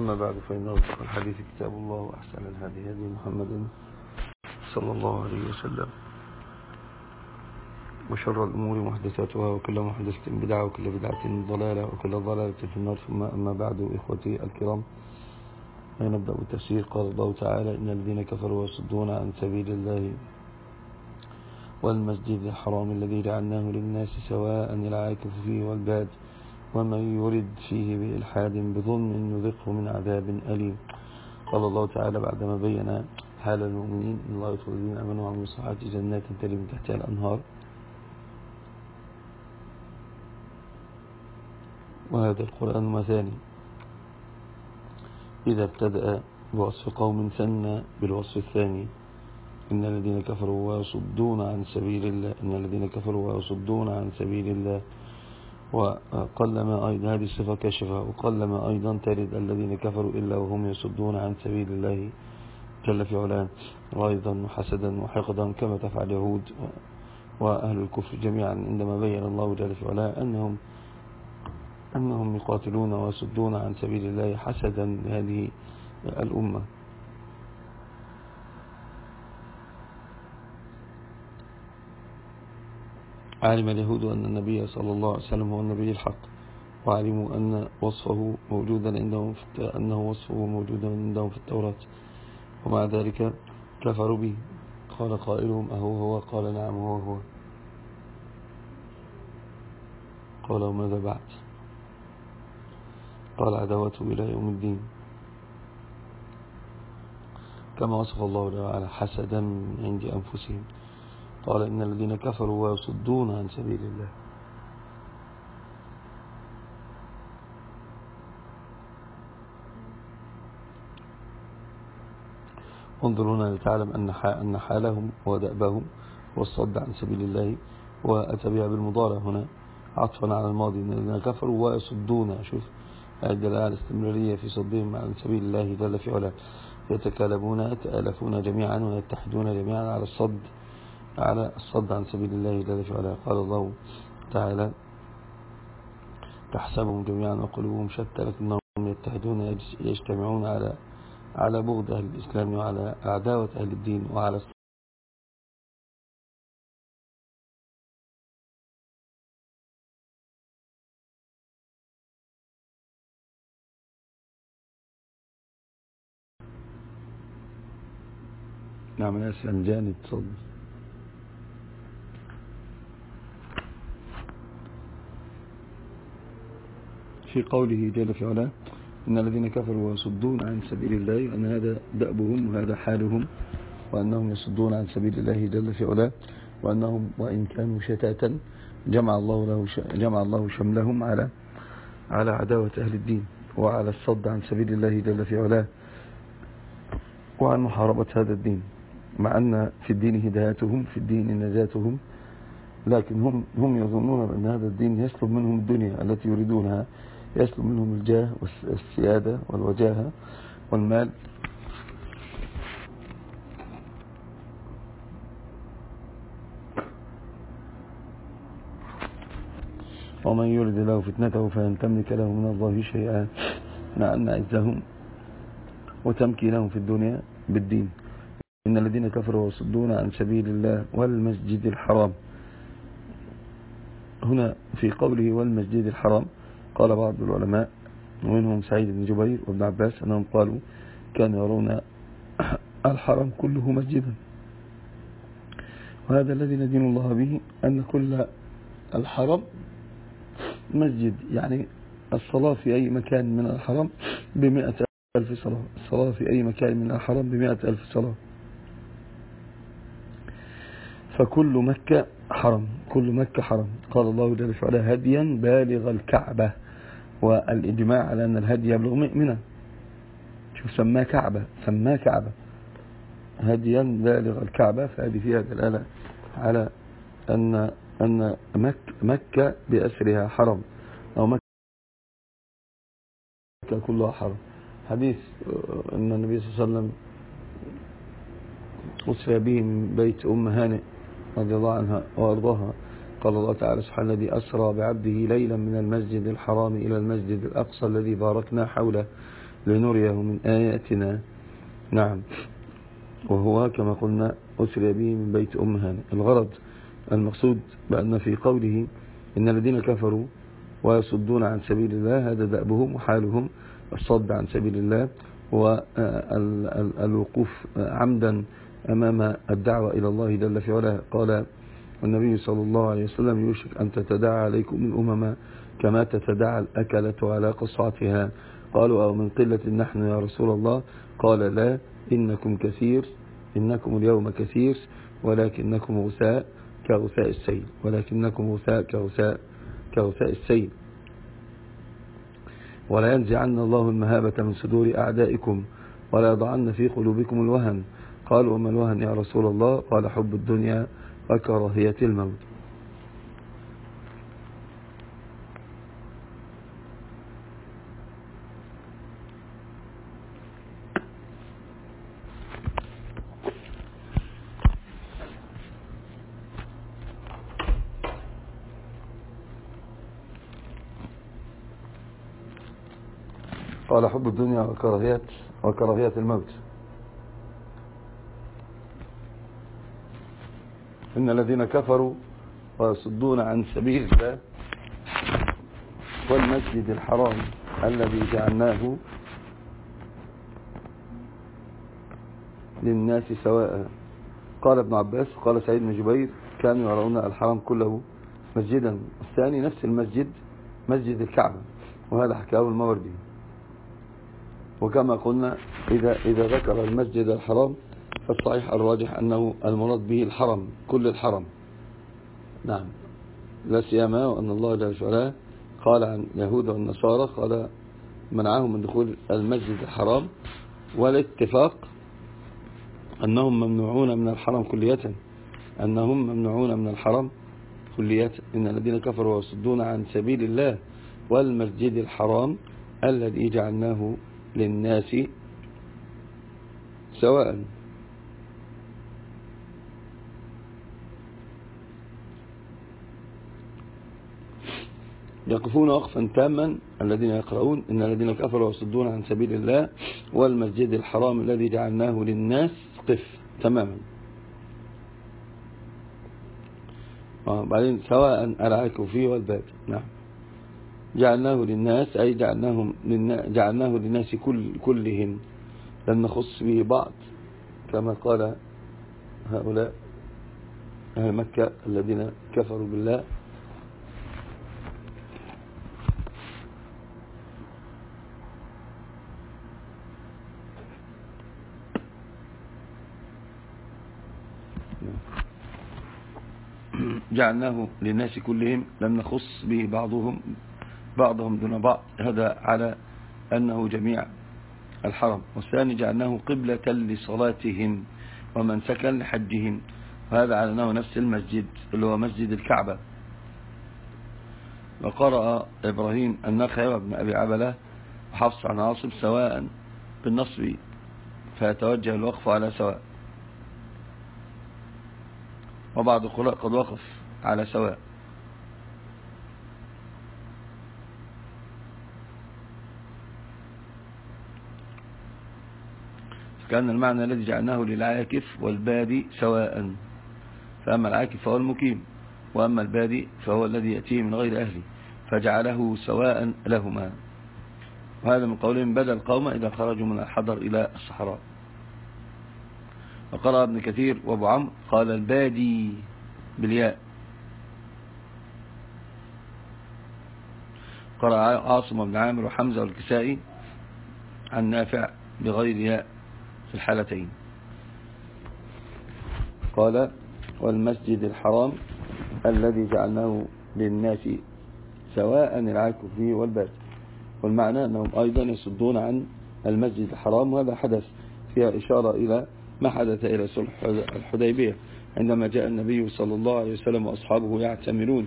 أما بعد فإن أصدق الحديث كتاب الله وأحسن الهدي هدي محمد صلى الله عليه وسلم. وشر الأمور محدثاتها وكل محدثة بدعة وكل بدعة ضلالة وكل ضلالة في النار. ثم أما بعد إخوتي الكرام نبدأ التفسير قال الله تعالى إن الذين كفروا ويصدون عن سبيل الله والمسجد الحرام الذي جعلناه للناس سواء العاكف فيه والباد ومن يرد فيه بإلحاد بظلم يذقه من عذاب أليم. قال الله تعالى بعدما بين حال المؤمنين إن الله يدخل الذين أمنوا وعملوا الصالحات جنات تجري من تحتها الأنهار. وهذا القرآن مثاني. إذا ابتدأ بوصف قوم ثنى بالوصف الثاني. إن الذين كفروا ويصدون عن سبيل الله. إن الذين كفروا ويصدون عن سبيل الله. وقلما أيضا هذه الصفة كشفة وقلما أيضا ترد الذين كفروا إلا وهم يصدون عن سبيل الله جل في علاه وأيضا حسدا وحقدا كما تفعل يهود وأهل الكفر جميعا عندما بين الله جل في علاه أنهم أنهم يقاتلون ويصدون عن سبيل الله حسدا لهذه الأمة. علم اليهود أن النبي صلى الله عليه وسلم هو النبي الحق وعلموا أن وصفه موجودا عندهم في أنه وصفه موجودا عندهم في التوراة. ومع ذلك كفروا به. قال قائلهم أهو هو؟ قال نعم هو هو. قال وماذا بعد؟ قال عداوته إلى يوم الدين. كما وصف الله تعالى حسدا من عند أنفسهم. قال إن الذين كفروا ويصدون عن سبيل الله. انظر هنا لتعلم أن حالهم ودأبهم والصد عن سبيل الله وأتى بها بالمضارع هنا عطفا على الماضي. إن الذين كفروا ويصدون. شوف هذه الاستمرارية في صدهم عن سبيل الله جل في علاه. يتكالبون يتآلفون جميعا ويتحدون جميعا على الصد. على الصد عن سبيل الله جل في علاه قال الله تعالى تحسبهم جميعا وقلوبهم شتى لكنهم يتحدون يجتمعون على على بغض أهل الإسلام وعلى عداوة أهل الدين وعلى نعم ناس أنجاني تصدر في قوله جل في علاه إن الذين كفروا ويصدون عن سبيل الله وأن هذا دأبهم وهذا حالهم وأنهم يصدون عن سبيل الله جل في علاه وأنهم وإن كانوا شتاتا جمع الله له جمع الله شملهم على على عداوة أهل الدين وعلى الصد عن سبيل الله جل في علاه وعن محاربة هذا الدين مع أن في الدين هدايتهم في الدين نجاتهم لكن هم هم يظنون بأن هذا الدين يسلب منهم الدنيا التي يريدونها يسلب منهم الجاه والسيادة والوجاهة والمال. ومن يرد له فتنته فلن تملك له من الله شيئا. مع أن عزهم وتمكينهم في الدنيا بالدين. إن الذين كفروا وصدون عن سبيل الله والمسجد الحرام. هنا في قوله والمسجد الحرام قال بعض العلماء ومنهم سعيد بن جبير وابن عباس أنهم قالوا كانوا يرون الحرم كله مسجدا. وهذا الذي ندين الله به أن كل الحرم مسجد يعني الصلاة في أي مكان من الحرم بمئة ألف صلاة الصلاة في أي مكان من الحرم بمئة ألف صلاة. فكل مكة حرم كل مكة حرم. قال الله جل وعلا هديا بالغ الكعبة. والإجماع على أن الهدي يبلغ مئمنة شوف سماه كعبة سماه كعبة. هديا بالغ الكعبة فهذه فيها دلالة على أن أن مك مكة بأسرها حرم أو مكة كلها حرم. حديث آه، أن النبي صلى الله عليه وسلم أسرى به من بيت أم هانئ رضي الله عنها وأرضاها. قال الله تعالى سبحانه الذي أسرى بعبده ليلا من المسجد الحرام إلى المسجد الأقصى الذي باركنا حوله لنريه من آياتنا. نعم. وهو كما قلنا أسري به من بيت أم الغرض المقصود بأن في قوله إن الذين كفروا ويصدون عن سبيل الله هذا دأبهم وحالهم الصد عن سبيل الله والوقوف عمدا أمام الدعوة إلى الله جل في علاه. قال النبي صلى الله عليه وسلم يوشك أن تتدعى عليكم الأمم كما تتدعى الأكلة على قصعتها قالوا أو من قلة نحن يا رسول الله؟ قال لا إنكم كثير إنكم اليوم كثير ولكنكم غثاء كغثاء السيل ولكنكم غثاء كغثاء كغثاء السيل. ولا ينزعن الله المهابة من صدور أعدائكم ولا يضعن في قلوبكم الوهن. قالوا وما الوهن يا رسول الله؟ قال حب الدنيا وكراهية الموت. قال حب الدنيا وكراهية وكراهية الموت. إن الذين كفروا ويصدون عن سبيل الله والمسجد الحرام الذي جعلناه للناس سواء. قال ابن عباس قال سعيد بن جبير كانوا يرون الحرام كله مسجدا. الثاني نفس المسجد مسجد الكعبة وهذا حكاه الموردي. وكما قلنا إذا, إذا ذكر المسجد الحرام فالصحيح الراجح أنه المراد به الحرم كل الحرم. نعم. لا سيما وأن الله جل وعلا قال عن اليهود والنصارى قال منعهم من دخول المسجد الحرام والاتفاق أنهم ممنوعون من الحرم كلية أنهم ممنوعون من الحرم كلية. إن الذين كفروا ويصدون عن سبيل الله والمسجد الحرام الذي جعلناه للناس سواء. يقفون وقفا تاما الذين يقرؤون إن الذين كفروا ويصدون عن سبيل الله والمسجد الحرام الذي جعلناه للناس قف تماما. آه، بعدين سواء العاكف فيه والباب نعم. جعلناه للناس أي جعلناهم جعلناه للناس كل كلهم لم نخص به بعض كما قال هؤلاء أهل مكة الذين كفروا بالله. جعلناه للناس كلهم لم نخص به بعضهم بعضهم دون بعض. هذا على أنه جميع الحرم. والثاني جعلناه قبلة لصلاتهم ومن سكن لحجهم. وهذا على أنه نفس المسجد اللي هو مسجد الكعبة. وقرأ إبراهيم النخعي وابن أبي عبلة وحفص عن عاصم سواء بالنصب فيتوجه الوقف على سواء. وبعض القراء قد وقف. على سواء. كان المعنى الذي جعلناه للعاكف والبادي سواء. فأما العاكف فهو المقيم وأما البادي فهو الذي يأتيه من غير أهله فجعله سواء لهما. وهذا من قولهم بدل القوم إذا خرجوا من الحضر إلى الصحراء. وقرأ ابن كثير وأبو عمرو قال البادي بالياء. قرأ عاصم بن عامر وحمزة والكسائي عن نافع بغير ياء في الحالتين. قال والمسجد الحرام الذي جعلناه للناس سواء العاكف فيه والباد والمعنى أنهم أيضا يصدون عن المسجد الحرام وهذا حدث فيها إشارة إلى ما حدث إلى صلح الحديبية عندما جاء النبي صلى الله عليه وسلم وأصحابه يعتمرون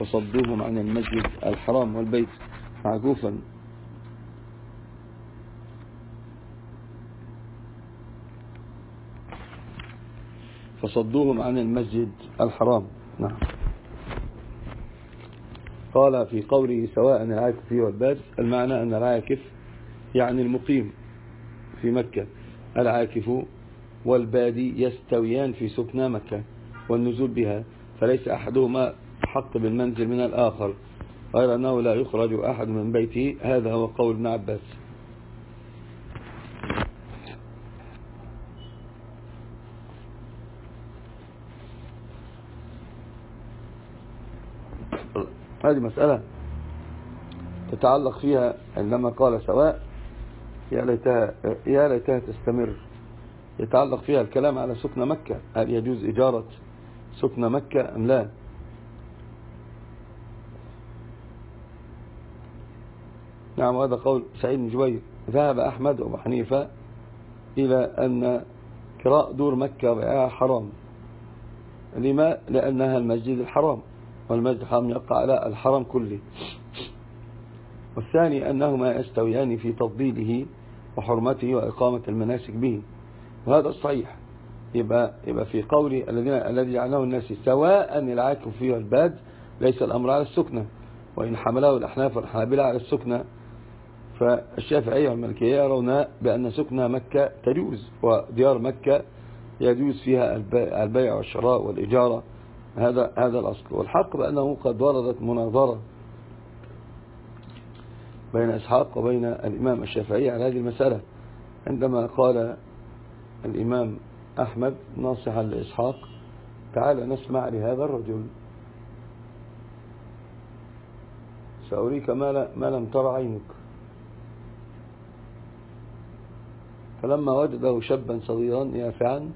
فصدوهم عن المسجد الحرام والبيت معكوفا. فصدوهم عن المسجد الحرام. نعم. قال في قوله سواء العاكف والباد المعنى أن العاكف يعني المقيم في مكة. العاكف والبادي يستويان في سكنى مكة والنزول بها فليس أحدهما حق بالمنزل من الآخر غير أنه لا يخرج أحد من بيته. هذا هو قول ابن عباس. هذه مسألة تتعلق فيها عندما قال سواء يا ليتها, يا ليتها تستمر. يتعلق فيها الكلام على سكن مكة. هل يجوز إجارة سكن مكة أم لا؟ نعم هذا قول سعيد بن جبير. ذهب أحمد وأبو حنيفة إلى أن كراء دور مكة وبيعها حرام. لما؟ لأنها المسجد الحرام والمسجد الحرام يقع على الحرم كله. والثاني أنهما يستويان في تفضيله وحرمته وإقامة المناسك به. وهذا الصحيح يبقى, يبقى في قول الذين الذي جعله الناس سواء العاكف فيه والباد ليس الأمر على السكنة. وإن حمله الأحناف والحنابلة على السكنة. فالشافعية والملكية يرون بأن سكنة مكة تجوز وديار مكة يجوز فيها البيع والشراء والإجارة. هذا هذا الأصل. والحق بأنه قد وردت مناظرة بين إسحاق وبين الإمام الشافعي على هذه المسألة. عندما قال الإمام أحمد ناصحا لإسحاق تعال نسمع لهذا الرجل. سأريك ما, لم تر عينك. فلما وجده شابا صغيرا يافعا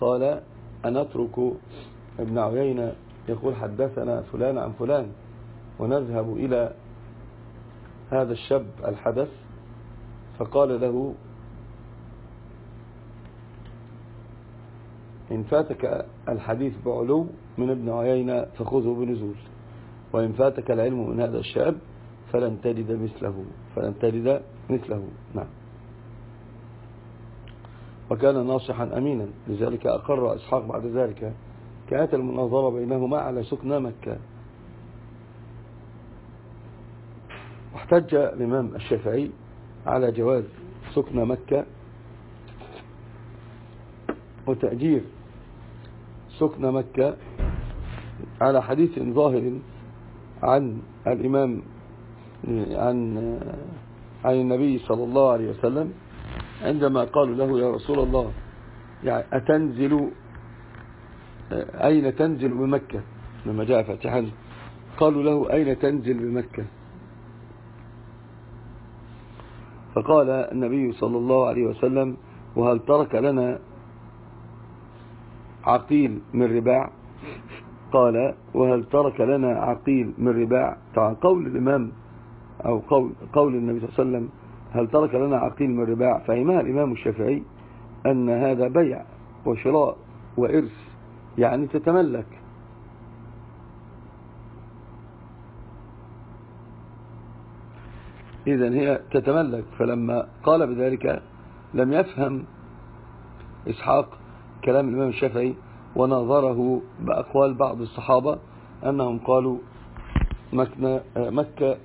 قال أنترك ابن عيينة يقول حدثنا فلان عن فلان ونذهب إلى هذا الشاب الحدث فقال له إن فاتك الحديث بعلو من ابن عيينة فخذه بنزول وإن فاتك العلم من هذا الشاب فلن تجد مثله فلن تجد مثله. نعم. وكان ناصحا أمينا. لذلك أقر إسحاق بعد ذلك كانت المناظرة بينهما على سكن مكة. واحتج الإمام الشافعي على جواز سكن مكة وتأجير سكن مكة على حديث ظاهر عن الإمام عن عن النبي صلى الله عليه وسلم. عندما قالوا له يا رسول الله يعني أتنزل أين تنزل بمكة؟ لما جاء فاتحا قالوا له أين تنزل بمكة؟ فقال النبي صلى الله عليه وسلم وهل ترك لنا عقيل من رباع؟ قال وهل ترك لنا عقيل من رباع؟ طبعا قول الإمام أو قول, قول النبي صلى الله عليه وسلم هل ترك لنا عقيل من رباع؟ فإمام الإمام الشافعي أن هذا بيع وشراء وإرث يعني تتملك. إذا هي تتملك. فلما قال بذلك لم يفهم إسحاق كلام الإمام الشافعي ونظره بأقوال بعض الصحابة أنهم قالوا مكة,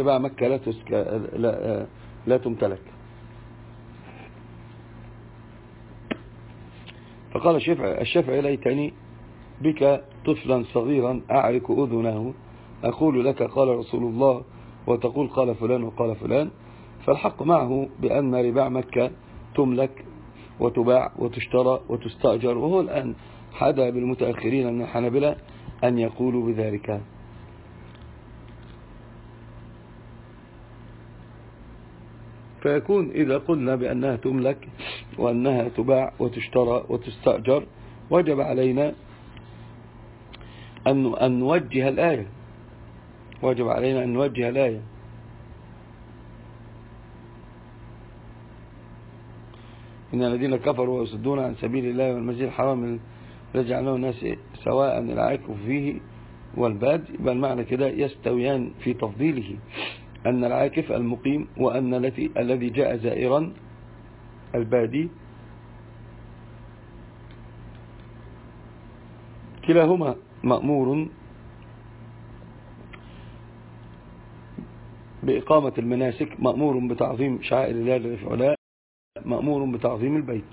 رباع مكة لا, لا, لا تمتلك. فقال الشافعي, الشافعي ليتني بك طفلا صغيرا أعرك أذنه. أقول لك قال رسول الله وتقول قال فلان وقال فلان. فالحق معه بأن رباع مكة تملك وتباع وتشترى وتستأجر. وهو الآن حدا بالمتأخرين من الحنبلة أن يقولوا بذلك. فيكون إذا قلنا بأنها تملك وأنها تباع وتشترى وتستأجر وجب علينا أن نوجه الآية. واجب علينا أن نوجه الآية. إن الذين كفروا ويصدون عن سبيل الله والمسجد الحرام رجعنا الناس سواء العاكف فيه والباد بل معنى كده يستويان في تفضيله. أن العاكف المقيم وأن الذي جاء زائرا البادي كلاهما مأمور بإقامة المناسك مأمور بتعظيم شعائر الله للفعلاء مأمور بتعظيم البيت.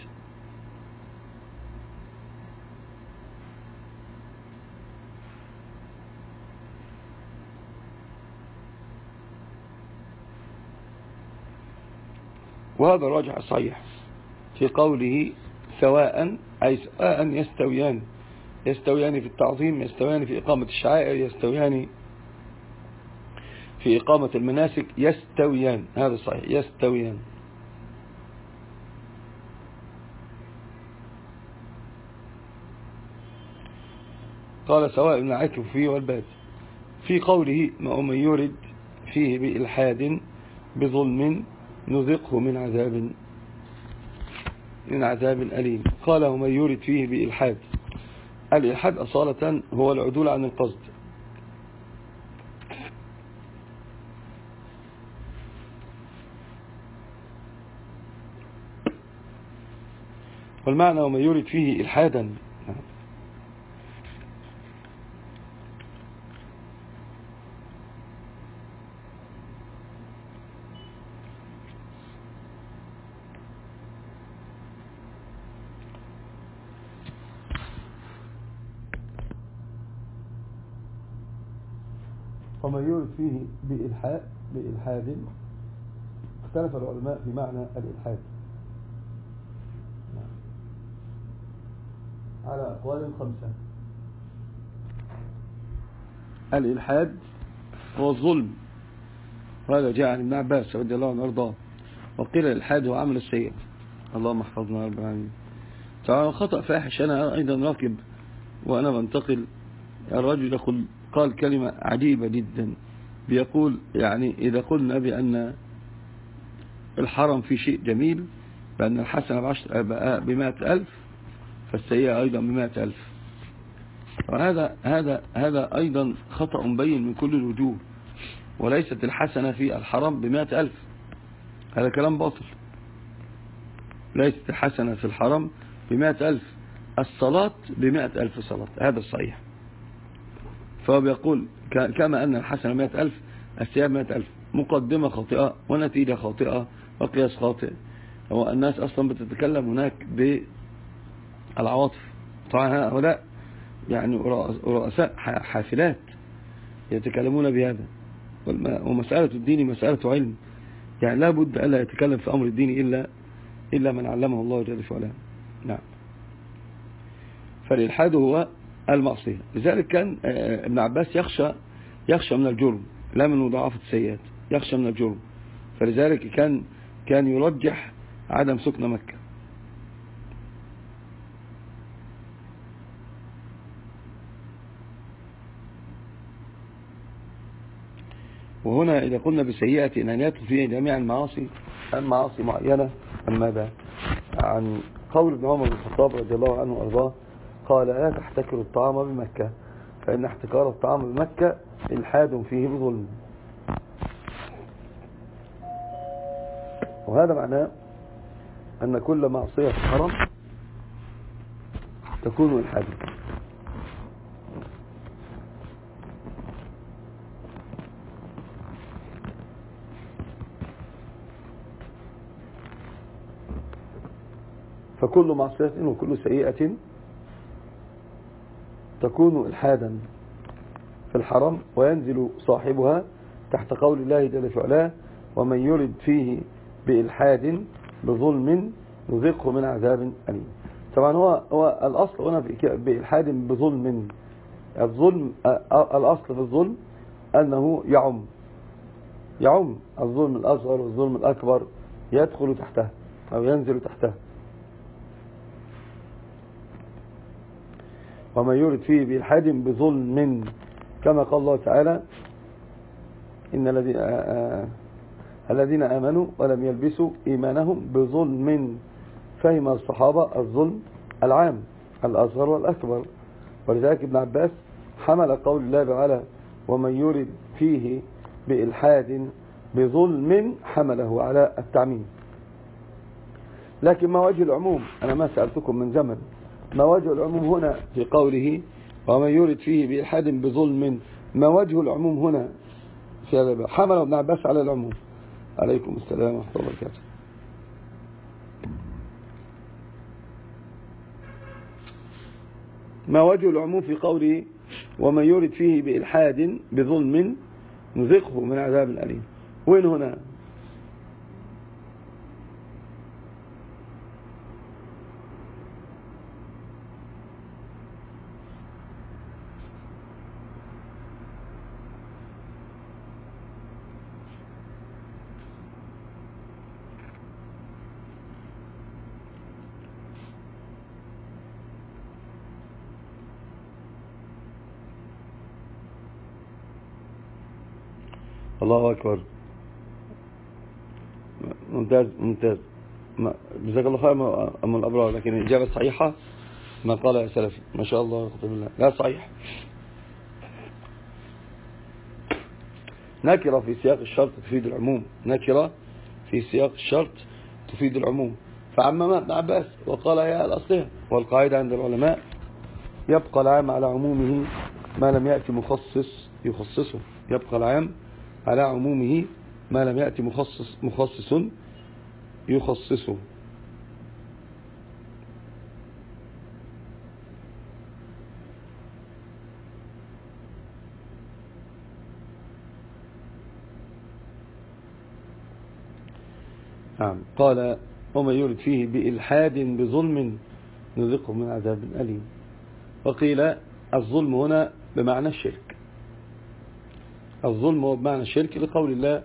وهذا الراجع الصحيح في قوله سواء أي سواء يستويان يستويان في التعظيم يستويان في إقامة الشعائر يستويان في إقامة المناسك يستويان هذا صحيح يستويان. قال سواء العكف فيه والباد. في قوله ما من يرد فيه بإلحاد بظلم نذقه من عذاب من عذاب أليم. قال ومن يرد فيه بإلحاد. الإلحاد أصالة هو العدول عن القصد. والمعنى ومن يرد فيه إلحادا. يرد فيه بإلحاء بإلحاد. اختلف العلماء في معنى الإلحاد. على أقوال خمسة. الإلحاد هو الظلم. وهذا جاء عن ابن عباس رضي الله عنه وأرضاه. وقيل الإلحاد هو عمل السيئة اللهم احفظنا رب العالمين. طبعا خطأ فاحش أنا أيضا راكب وأنا بنتقل. الرجل يقول قال كلمة عجيبة جدا. بيقول يعني إذا قلنا بأن الحرم في شيء جميل بأن الحسنة بمائة ألف فالسيئة أيضا بمائة ألف. وهذا هذا هذا أيضا خطأ مبين من كل الوجوه وليست الحسنة في الحرم بمائة ألف. هذا كلام باطل. ليست الحسنة في الحرم بمائة ألف. الصلاة بمائة ألف صلاة هذا الصحيح. فهو بيقول كما أن الحسنة مائة ألف السيئة مائة ألف. مقدمة خاطئة ونتيجة خاطئة وقياس خاطئ. هو الناس أصلا بتتكلم هناك بالعواطف. طبعا هؤلاء يعني رؤساء حافلات يتكلمون بهذا. ومسألة الدين مسألة علم. يعني لا بد ألا يتكلم في أمر الدين إلا إلا من علمه الله جل وعلا. نعم. فالإلحاد هو المعصية. لذلك كان آه، ابن عباس يخشى يخشى من الجرم لا من مضاعفة السيئات يخشى من الجرم. فلذلك كان كان يرجح عدم سكن مكة. وهنا إذا قلنا بسيئة أن يدخل فيه جميع المعاصي المعاصي معينة. أم ماذا عن قول ابن عمر بن الخطاب رضي الله عنه وأرضاه قال لا تحتكر الطعام بمكة. فإن احتكار الطعام بمكة إلحاد فيه بظلم. وهذا معناه أن كل معصية حرم تكون إلحادا فكل معصية وكل سيئة تكون إلحادا في الحرم وينزل صاحبها تحت قول الله جل وعلا ومن يرد فيه بإلحاد بظلم نذقه من عذاب أليم. طبعا هو هو الأصل هنا بإلحاد بظلم. الظلم الأصل في الظلم أنه يعم. يعم الظلم الأصغر والظلم الأكبر يدخل تحته أو ينزل تحته وما يرد فيه بإلحاد بظلم كما قال الله تعالى إن الذين الذين آمنوا ولم يلبسوا إيمانهم بظلم. فهم الصحابة الظلم العام الأصغر والأكبر. ولذلك ابن عباس حمل قول الله تعالى ومن يرد فيه بإلحاد بظلم حمله على التعميم. لكن ما وجه العموم؟ أنا ما سألتكم من زمن. ما وجه العموم هنا في قوله ومن يرد فيه بإلحاد بظلم ما وجه العموم هنا في هذا حمل ابن عباس على العموم. عليكم السلام ورحمة الله وبركاته. ما وجه العموم في قوله ومن يرد فيه بإلحاد بظلم نذقه من عذاب أليم. وين هنا؟ الله أكبر. ممتاز ممتاز. جزاك الله خير أما الأبرار لكن الإجابة الصحيحة ما قال يا سلفي ما شاء الله بالله لا صحيح. نكرة في سياق الشرط تفيد العموم. نكرة في سياق الشرط تفيد العموم. فعمم ابن عباس وقال يا الأصلها والقاعدة عند العلماء يبقى العام على عمومه ما لم يأتي مخصص يخصصه. يبقى العام على عمومه ما لم يأتي مخصص, مخصص يخصصه. نعم. قال وما يرد فيه بإلحاد بظلم نذقه من عذاب أليم. وقيل الظلم هنا بمعنى الشرك. الظلم هو بمعنى الشرك لقول الله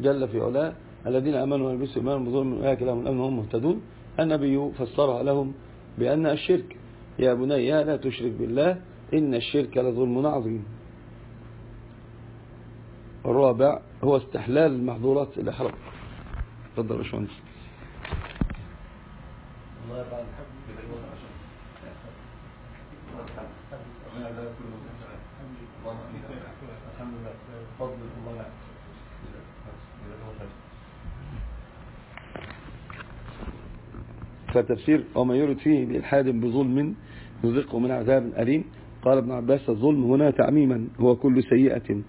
جل في علاه الذين أمنوا ويلبسوا إيمانهم بظلم أولئك لهم الأمن وهم مهتدون. النبي فسرها لهم بأن الشرك يا بني لا تشرك بالله إن الشرك لظلم عظيم. الرابع هو استحلال المحظورات الإحرام تفضل يا باشمهندس. الله يبارك فتفسير وما يرد فيه بإلحاد بظلم نذقه من عذاب أليم. قال ابن عباس الظلم هنا تعميما هو كل سيئة.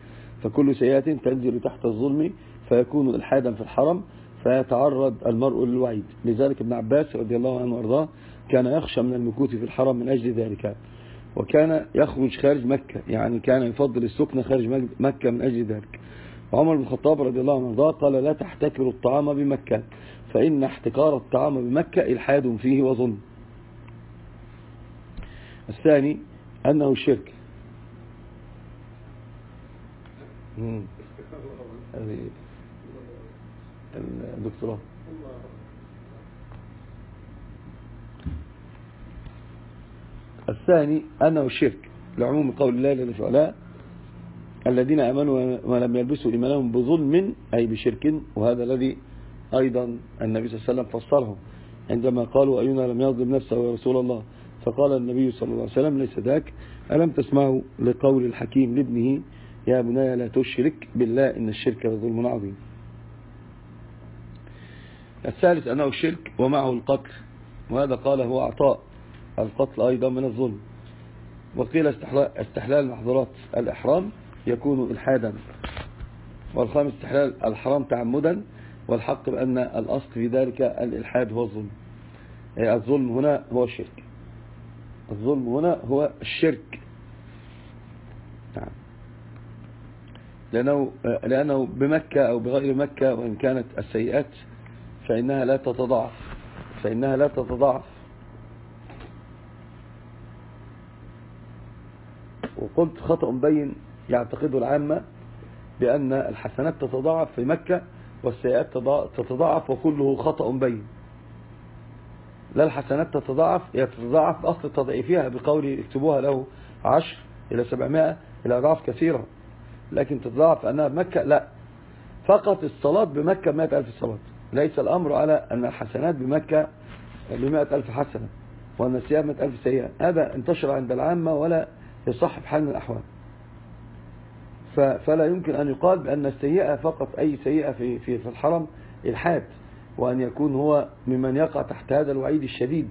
فكل سيئة تنزل تحت الظلم فيكون إلحادا في الحرم فيتعرض المرء للوعيد. لذلك ابن عباس رضي الله عنه وأرضاه كان يخشى من المكوث في الحرم من أجل ذلك. وكان يخرج خارج مكة يعني كان يفضل السكنة خارج مكة من أجل ذلك. وعمر بن الخطاب رضي الله عنه قال لا تحتكروا الطعام بمكة فإن احتكار الطعام بمكة إلحاد فيه وظلم. الثاني أنه هذه الدكتوراه. الثاني أنه الشرك لعموم قول الله جل وعلا الذين آمنوا ولم يلبسوا إيمانهم بظلم أي بشرك وهذا الذي أيضا النبي صلى الله عليه وسلم فسره. عندما قالوا أينا لم يظلم نفسه يا رسول الله؟ فقال النبي صلى الله عليه وسلم ليس ذاك. ألم تسمعوا لقول الحكيم لابنه؟ يا بني لا تشرك بالله إن الشرك لظلم عظيم. الثالث أنه الشرك ومعه القتل وهذا قال هو أعطاء القتل أيضا من الظلم. وقيل استحلال محظورات الإحرام يكون إلحادا والخامس استحلال الحرام تعمدا والحق بأن الأصل في ذلك الإلحاد هو الظلم. الظلم هنا هو الشرك. الظلم هنا هو الشرك. نعم. لأنه, لأنه بمكة أو بغير مكة وإن كانت السيئات فإنها لا تتضاعف. فإنها لا تتضاعف. وقلت خطأ بين يعتقده العامة بأن الحسنات تتضاعف في مكة والسيئات تتضاعف وكله خطأ بين. لا الحسنات تتضاعف هي تتضاعف أصل تضعيفها بقول اكتبوها له عشر إلى سبعمائة إلى أضعاف كثيرة. لكن تتضاعف أنها بمكة لا. فقط الصلاة بمكة بمائة ألف صلاة. ليس الأمر على أن الحسنات بمكة بمائة ألف حسنة وأن السيئة بمائة ألف سيئة. هذا انتشر عند العامة ولا يصح بحال من الأحوال. فلا يمكن أن يقال بأن السيئة فقط أي سيئة في, في, في الحرم إلحاد وأن يكون هو ممن يقع تحت هذا الوعيد الشديد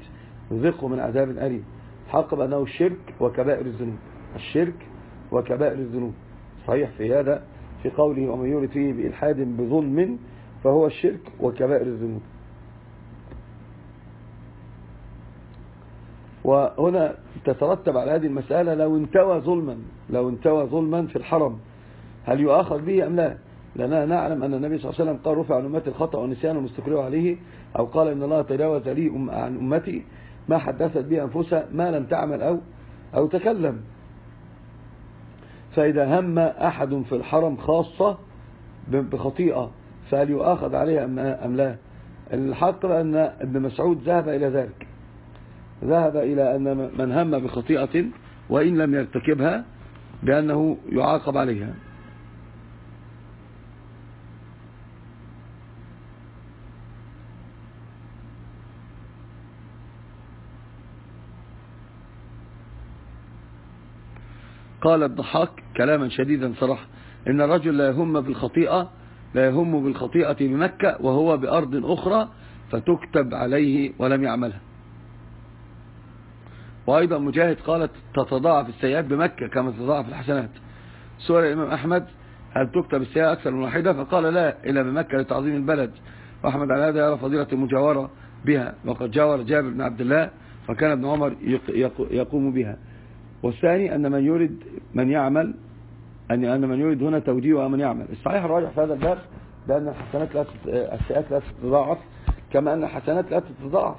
يذقه من عذاب أليم حق بأنه الشرك وكبائر الذنوب. الشرك وكبائر الذنوب. صحيح في هذا في قوله ومن يرد بإلحاد بظلم فهو الشرك وكبائر الذنوب. وهنا تترتب على هذه المسألة لو انتوى ظلما لو انتوى ظلما في الحرم هل يؤاخذ به أم لا؟ لأننا نعلم أن النبي صلى الله عليه وسلم قال رفع عن أمتي الخطأ والنسيان والمستقر عليه أو قال إن الله تجاوز لي عن أمتي ما حدثت به أنفسها ما لم تعمل أو, أو تكلم. فإذا هم أحد في الحرم خاصة بخطيئة فهل يؤاخذ عليها أم لا؟ الحق أن ابن مسعود ذهب إلى ذلك. ذهب إلى أن من هم بخطيئة وإن لم يرتكبها بأنه يعاقب عليها. قال الضحاك كلاما شديدا صراحة إن الرجل لا يهم بالخطيئة لا يهم بالخطيئة بمكة وهو بأرض أخرى فتكتب عليه ولم يعملها. وأيضا مجاهد قالت تتضاعف السيئات بمكة كما تتضاعف الحسنات. سؤال الإمام أحمد هل تكتب السيئة أكثر من واحدة؟ فقال لا إلا بمكة لتعظيم البلد. وأحمد على هذا يرى فضيلة المجاورة بها. وقد جاور جابر بن عبد الله فكان ابن عمر يقوم بها. والثاني أن من يريد من يعمل أن أن من يريد هنا توجيه من يعمل. الصحيح الراجح في هذا الباب بأن الحسنات لا السيئات لا تتضاعف كما أن الحسنات لا تتضاعف.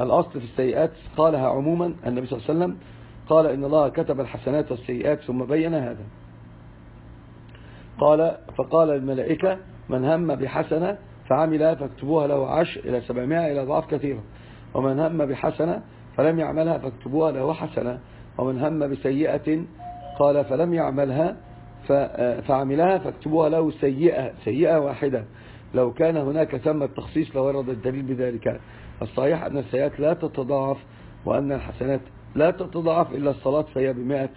الأصل في السيئات قالها عموما النبي صلى الله عليه وسلم قال إن الله كتب الحسنات والسيئات ثم بين هذا. قال فقال الملائكة من هم بحسنة فعملها فاكتبوها له عشر إلى سبعمائة إلى ضعف كثيرة. ومن هم بحسنة فلم يعملها فاكتبوها له حسنة. ومن هم بسيئة قال فلم يعملها فعملها فاكتبوها له سيئة سيئة واحدة. لو كان هناك ثم التخصيص لورد الدليل بذلك. الصحيح أن السيئات لا تتضاعف وأن الحسنات لا تتضاعف إلا الصلاة فهي بمئة,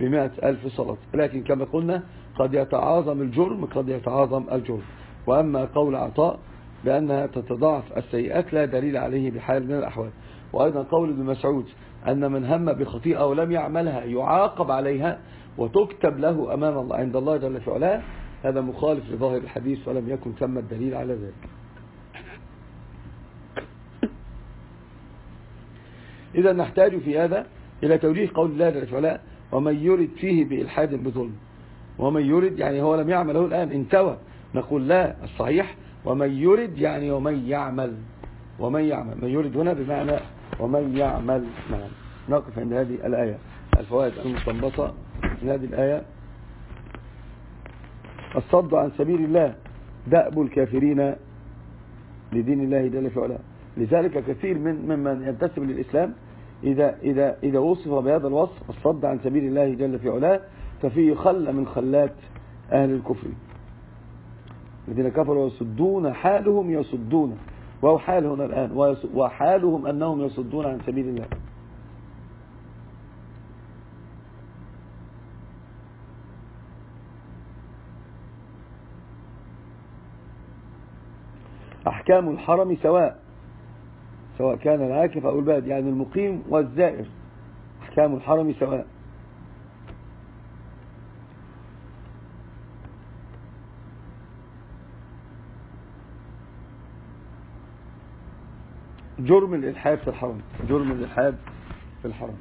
بمئة ألف صلاة. لكن كما قلنا قد يتعاظم الجرم قد يتعاظم الجرم. وأما قول عطاء بأنها تتضاعف السيئات لا دليل عليه بحال من الأحوال. وأيضا قول ابن مسعود أن من هم بخطيئة ولم يعملها يعاقب عليها وتكتب له أمام الله. عند الله جل في علاه هذا مخالف لظاهر الحديث ولم يكن ثم الدليل على ذلك. إذا نحتاج في هذا إلى توجيه قول الله جل ومن يرد فيه بإلحاد بظلم. ومن يرد يعني هو لم يعمله الآن انتوى نقول لا الصحيح. ومن يرد يعني ومن يعمل. ومن يعمل من يرد هنا بمعنى ومن يعمل. نعم نقف عند هذه الآية. الفوائد المستنبطة من هذه الآية. الصد عن سبيل الله دأب الكافرين لدين الله جل في علاه. لذلك كثير من ممن ينتسب للإسلام إذا, إذا, إذا وصف بهذا الوصف الصد عن سبيل الله جل في علاه ففيه خل من خلات أهل الكفر. الذين كفروا يصدون حالهم يصدون وهو حال هنا الآن وحالهم أنهم يصدون عن سبيل الله. أحكام الحرم سواء سواء كان العاكف أو الباد يعني المقيم والزائر أحكام الحرم سواء. جرم الإلحاد في الحرم جرم الإلحاد في الحرم.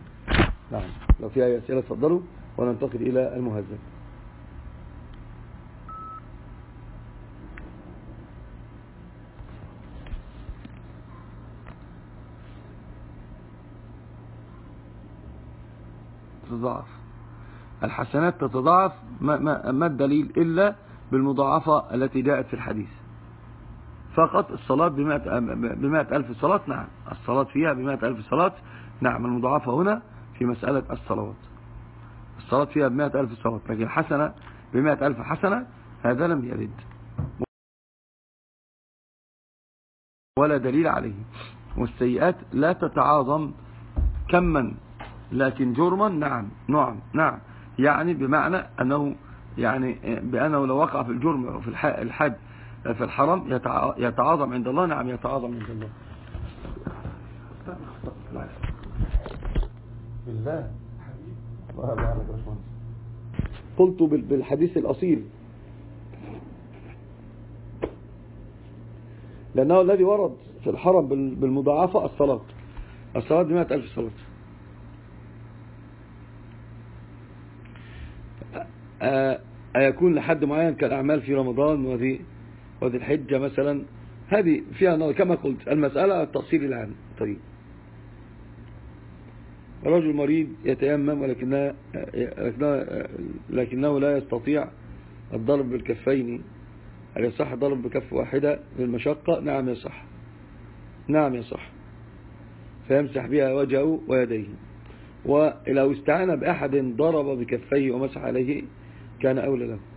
نعم لو في أي أسئلة تفضلوا وننتقل إلى المهذب. تتضاعف. الحسنات تتضاعف ما, ما, ما الدليل إلا بالمضاعفة التي جاءت في الحديث. فقط الصلاة بمائة, ألف صلاة نعم. الصلاة فيها بمائة ألف صلاة نعم. المضاعفة هنا في مسألة الصلوات. الصلاة فيها بمائة ألف صلاة لكن حسنة بمائة ألف حسنة هذا لم يرد. ولا دليل عليه. والسيئات لا تتعاظم كما لكن جرما نعم نعم نعم. يعني بمعنى أنه يعني بأنه لو وقع في الجرم في الحد في الحرم يتعاظم عند الله. نعم يتعاظم عند الله. بالله. قلت بالحديث الأصيل. لأنه الذي ورد في الحرم بالمضاعفة الصلاة. الصلاة بمئة ألف صلاة. أيكون لحد معين كالأعمال في رمضان وذي, وذي الحجة مثلا. هذه فيها كما قلت المسألة التأصيل العام. طيب. رجل مريض يتيمم ولكنه, لكنه لا يستطيع الضرب بالكفين. هل يصح الضرب بكف واحدة للمشقة؟ نعم يصح. نعم يصح. فيمسح بها وجهه ويديه. ولو استعان بأحد ضرب بكفيه ومسح عليه كان أولى له.